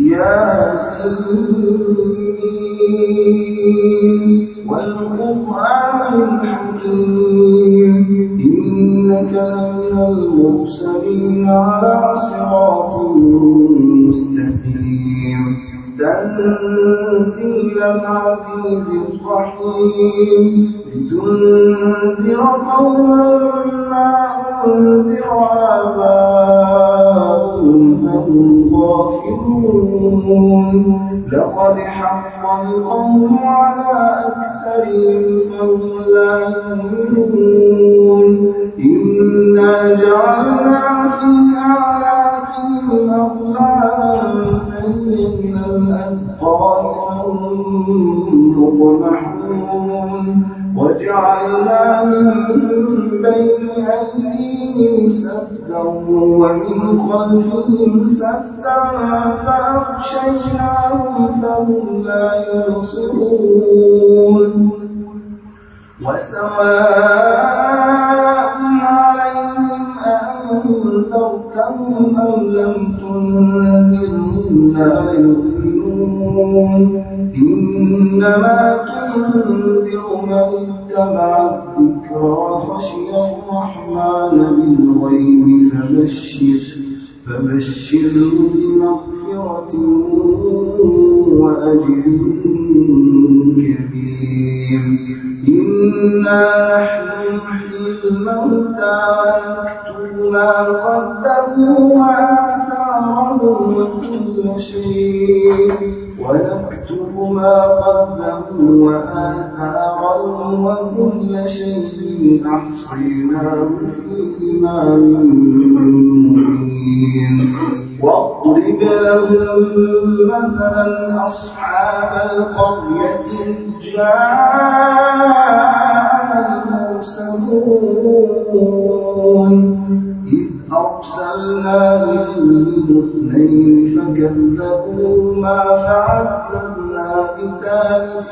ياسين والقرآن الحكيم إنك لمن المرسلين على صراط مستقيم. تنزيل العزيز الرحيم. لتنذر قوما ما أنذر آباؤهم. فهم غافلون لقد حق القول على أكثرهم فهم لا يؤمنون. إنا جعلنا في أعناقهم أغلالا فهي من الأذقان فهم مقمحون وجعلنا من بين أيديهم سدا ومن خلفهم سدا فأغشيناهم فهم لا يبصرون. وسواء عليهم أأنذرتهم أم لم تنذرهم لا يؤمنون إنما تنذر من اتبع الذكر وخشي الرحمن بالغيب فبشر فبشره بمغفرة وأجر كريم إنا نحن نحيي الموتى وكل شيء أحصيناه في إمام مبين. واضرب لهم مثلا أصحاب القرية جاء المرسلون. إذ أرسلنا إليهم اثنين فكذبوهما فعذبنا بثالث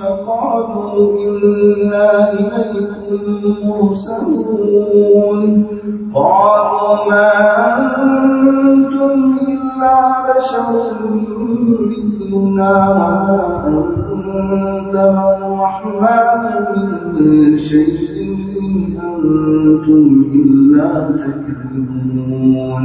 فقالوا إنا إليكم مرسلون. قالوا ما أنتم إلا بشر مثلنا وما أنزل الرحمن من شيء أنتم إلا تكذبون.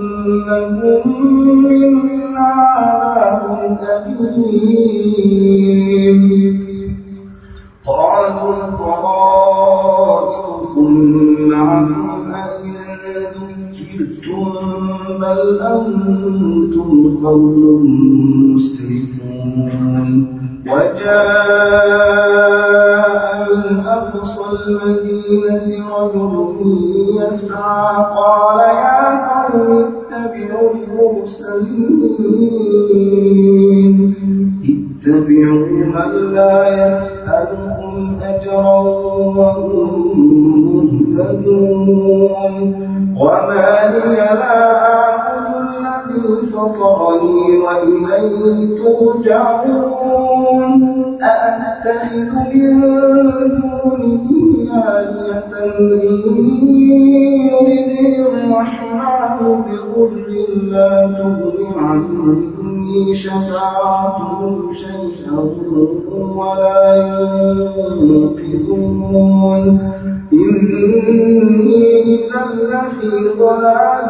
وليمسنكم منا عذاب أليم قالوا طائركم معكم أئن ذكرتم بل أنتم قوم مسرفون. وجاء ترجعون أأتخذ من دونه آلهة يردني الرحمن بضر لا تغن عني شفاعتهم شيئا ولا ينقذون إني إذا لفي ضلال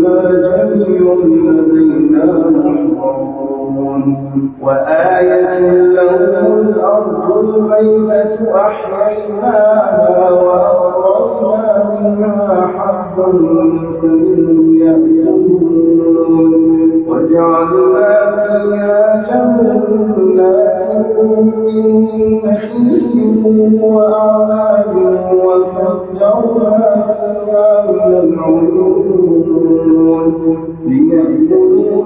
لما جميع وآية له الأرض الميتة أحييناها وأخرجنا منها حبا فمنه يأكلون وجعلنا فيها جنات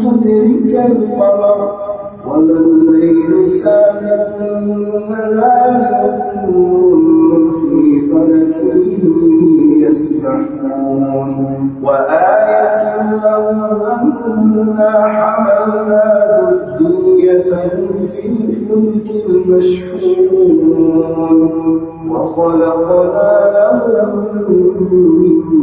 تدرك الفرق ولن يرسالك من الله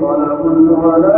خلق الغلب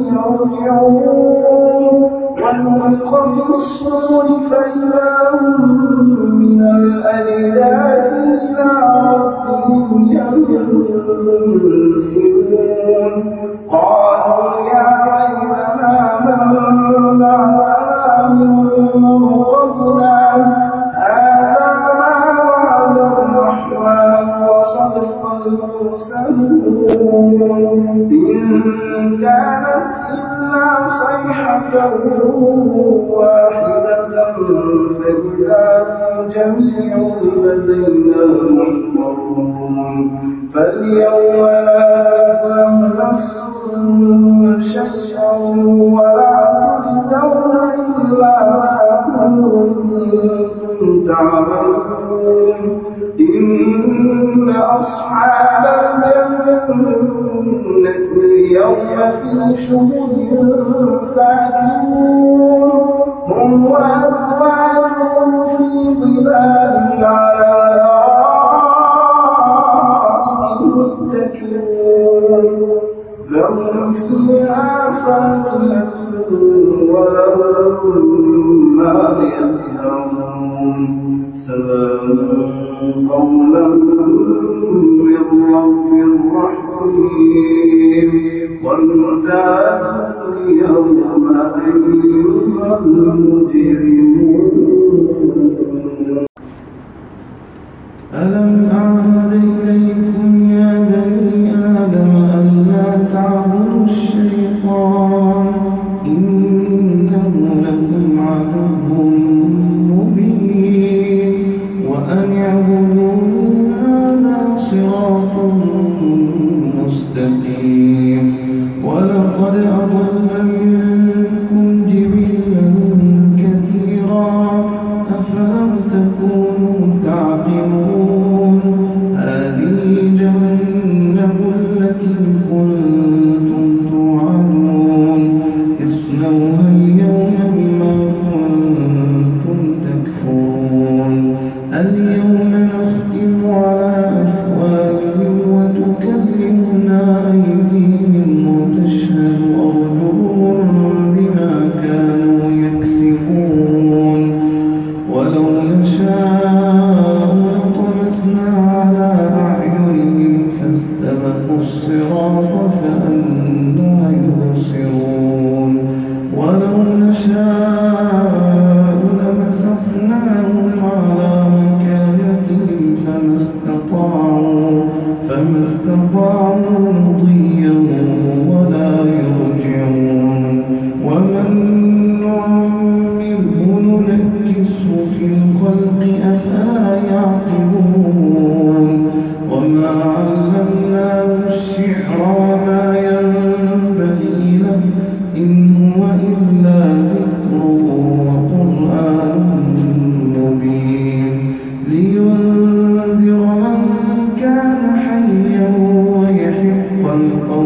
يرجعون ولو في الصور فإذا إن كانت إلا صيحة واحدة فإذا جميع لدينا فاليوم لا أظلم نفس شيئا اليوم في شغل فاكهون هم وأزواجهم ألم أعهد إليكم يا بني آدم أن لا تعبدوا الشيطان إنه لكم عدو مبين وأن يعبدوني هذا صراط مستقيم come